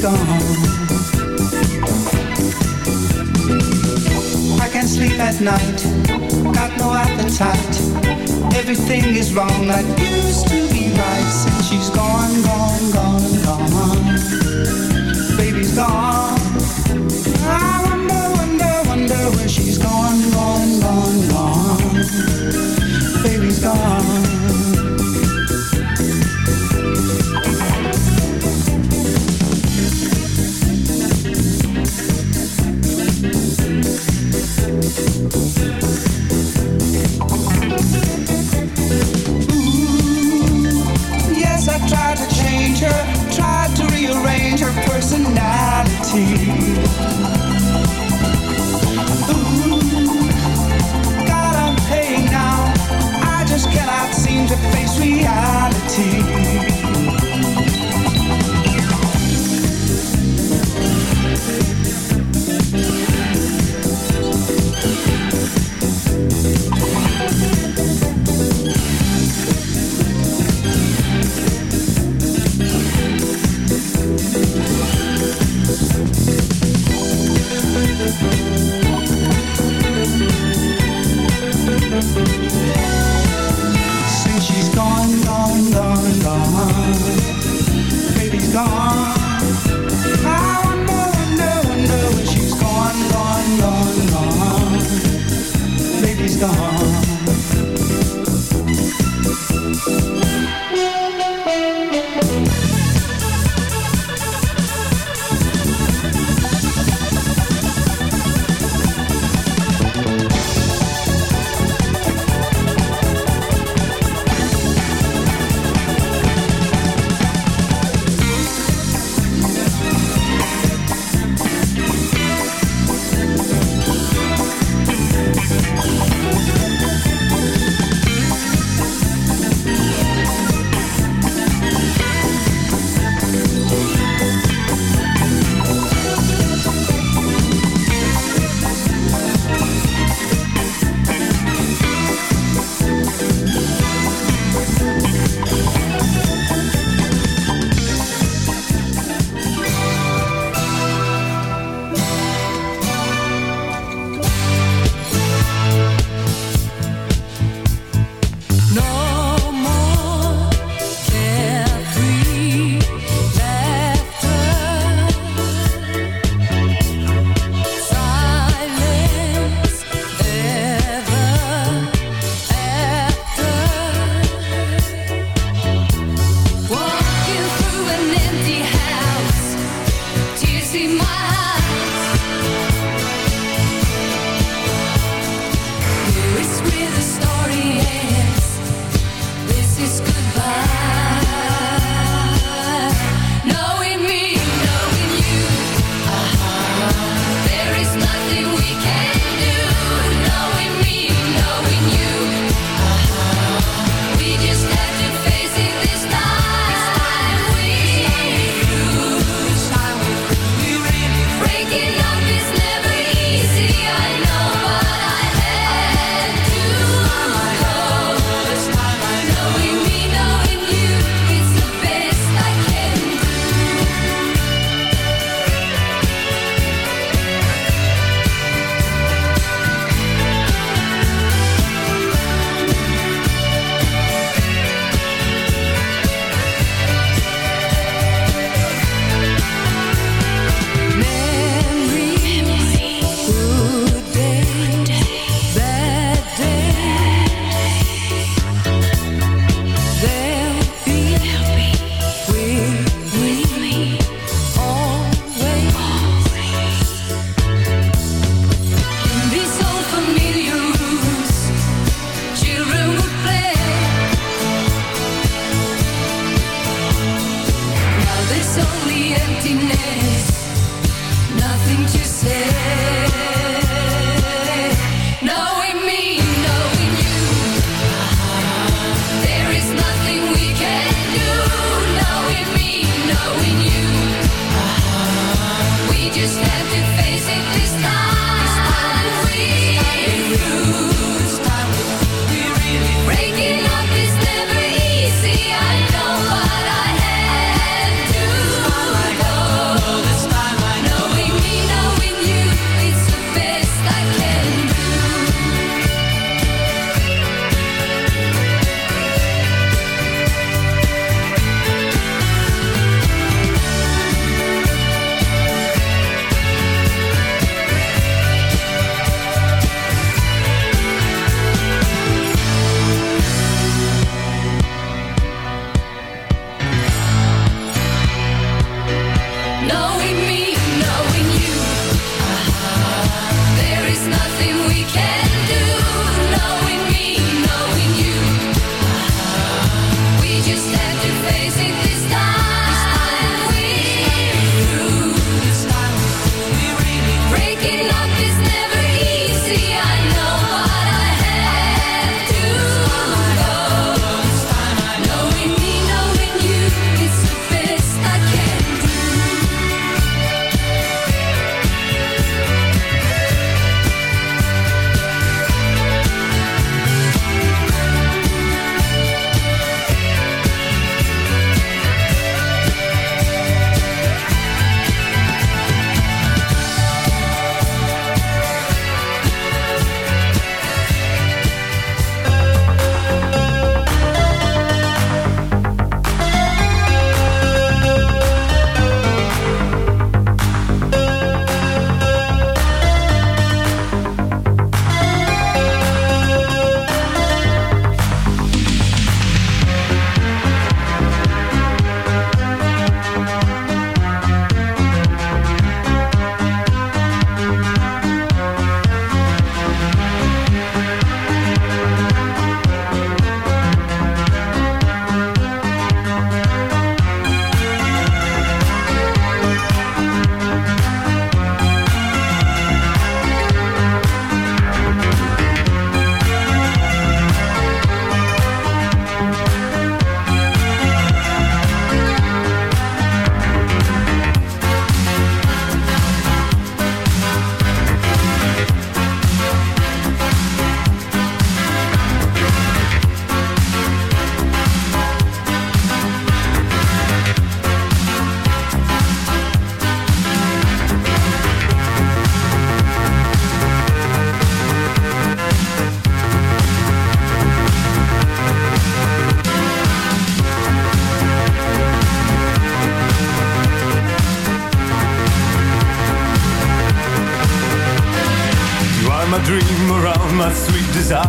gone. I can't sleep at night, got no appetite. Everything is wrong that used to be right since she's gone, gone, gone, gone. Baby's gone. I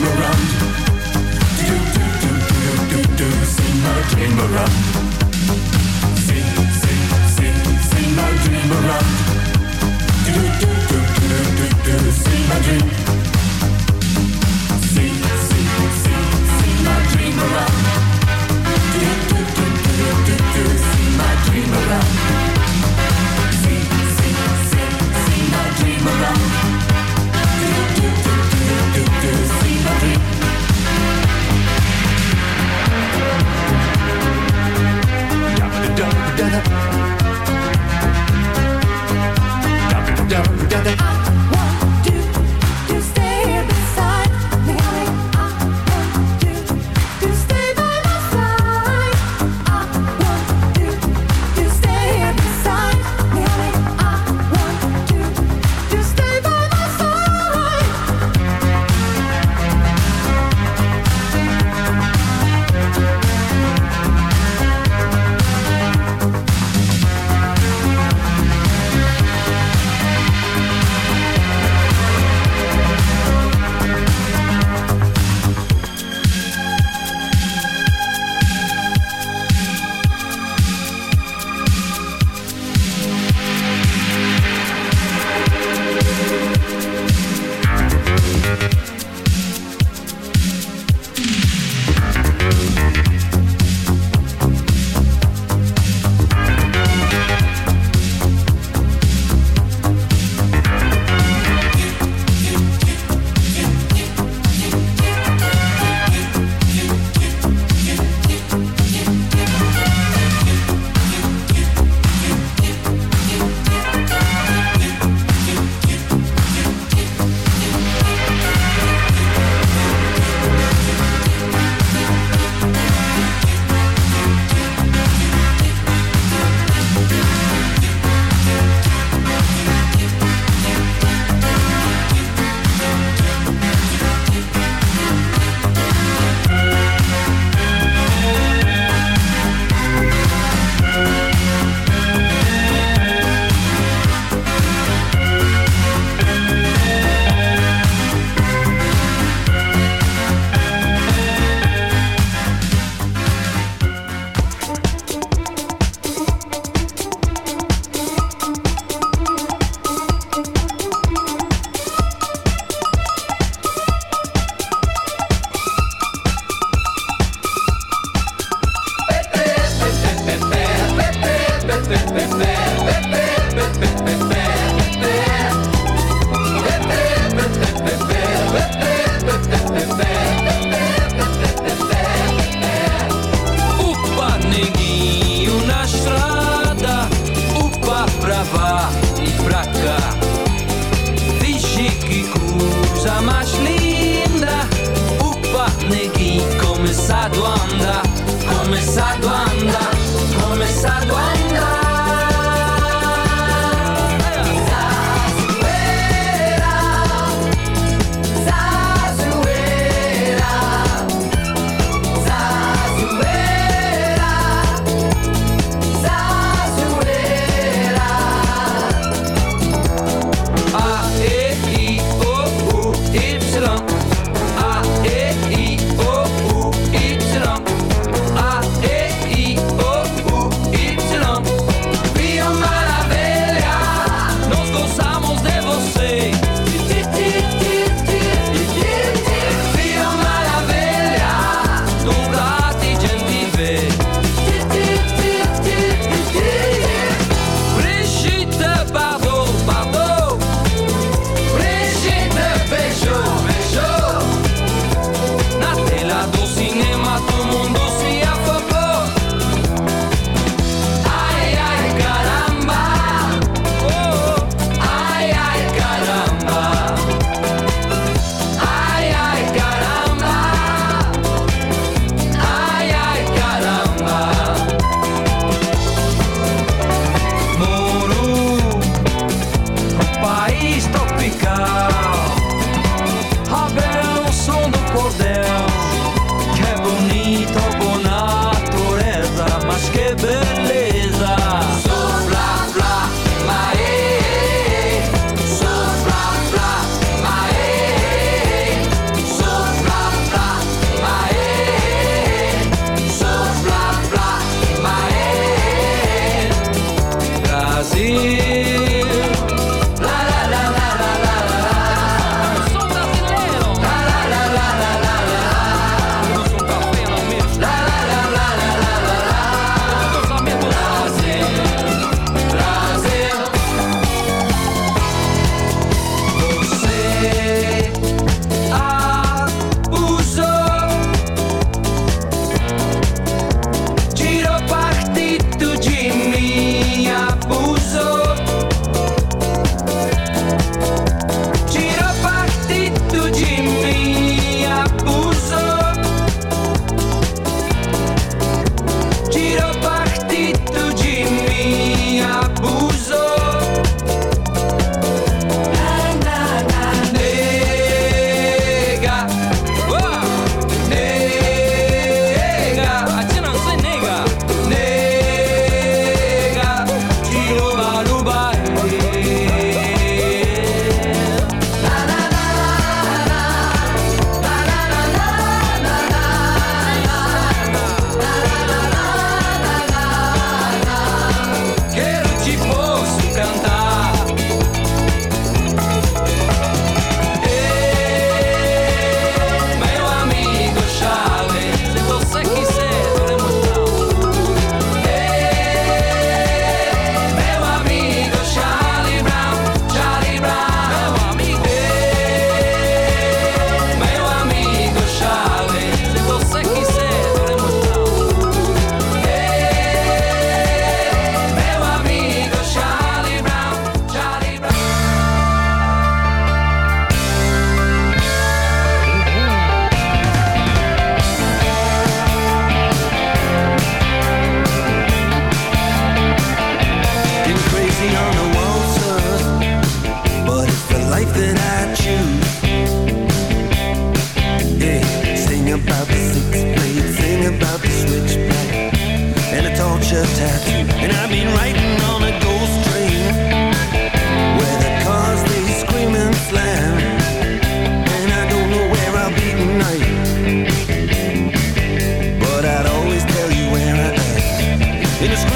merry go around.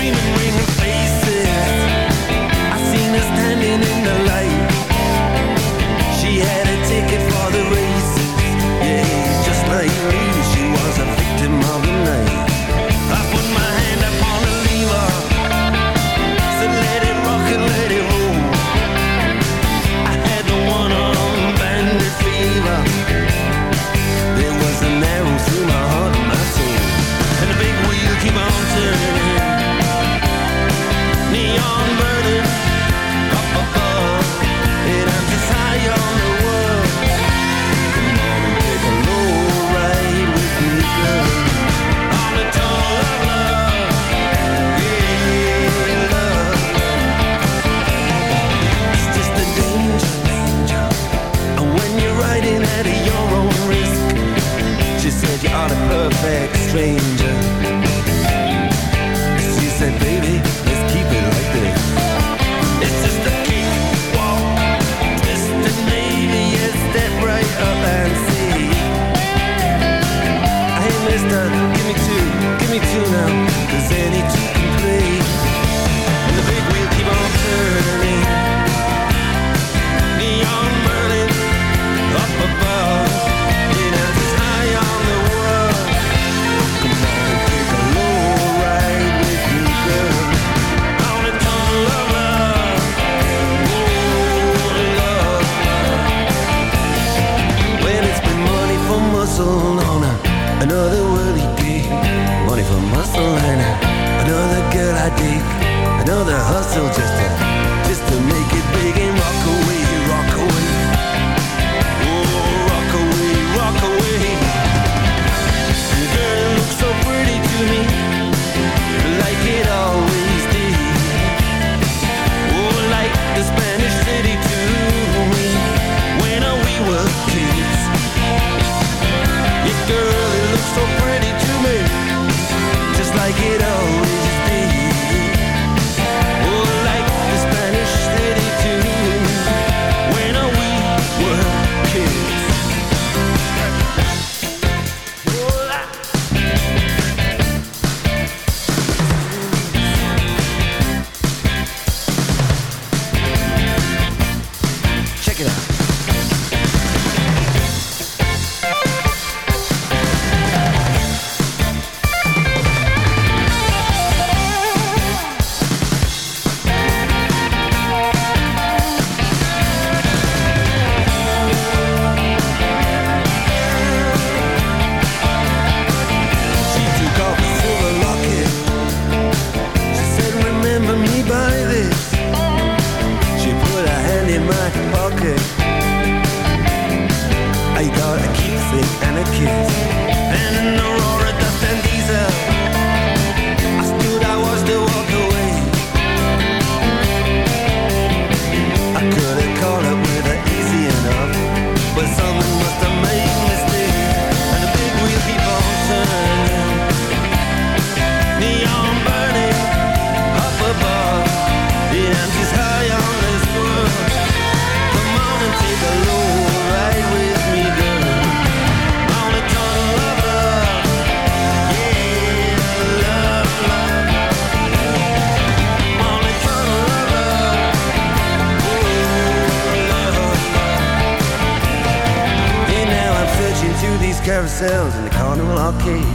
screaming carousels in the carnival arcade.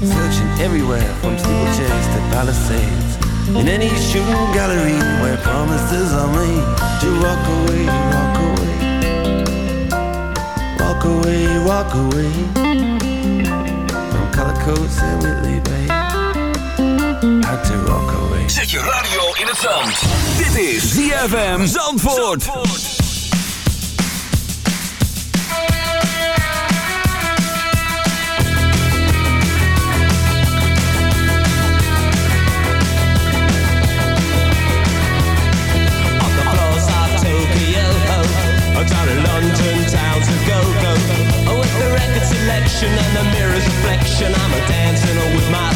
Searching everywhere from steeplechase to palisades. In any shooting gallery where promises are made to walk away, walk away. Walk away, walk away. From color coats and Whitley Bay. Had to walk away. Zet je radio in het zand. Dit is ZFM Zandvoort. Zandvoort. and the mirror's reflection. I'm a dancing with my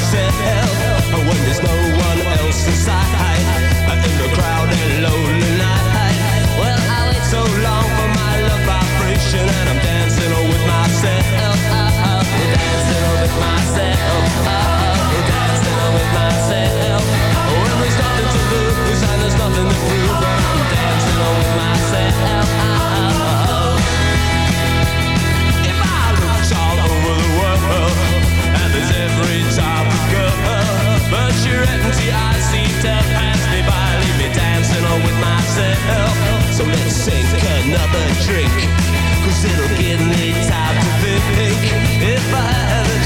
easy, I seem to pass me by. Leave me dancing on with myself. So let's sink another drink, cause it'll give me time to think. If I had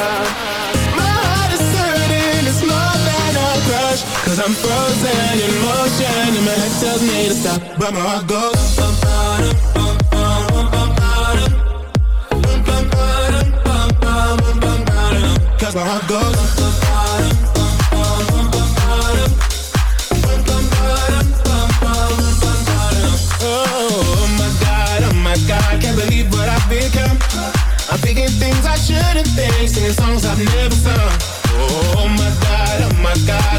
Cause I'm frozen in motion and my head tells me to stop But my heart goes bum, bum, bum, bum, bum, bum, bum, bum, bum, bum, bum, Cause my heart goes bum, bum, bum, bum, bum, Oh my god, oh my god, can't believe what I've become I'm thinking things I shouldn't think, singing songs I've never sung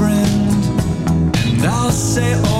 friend, and I'll say. Oh,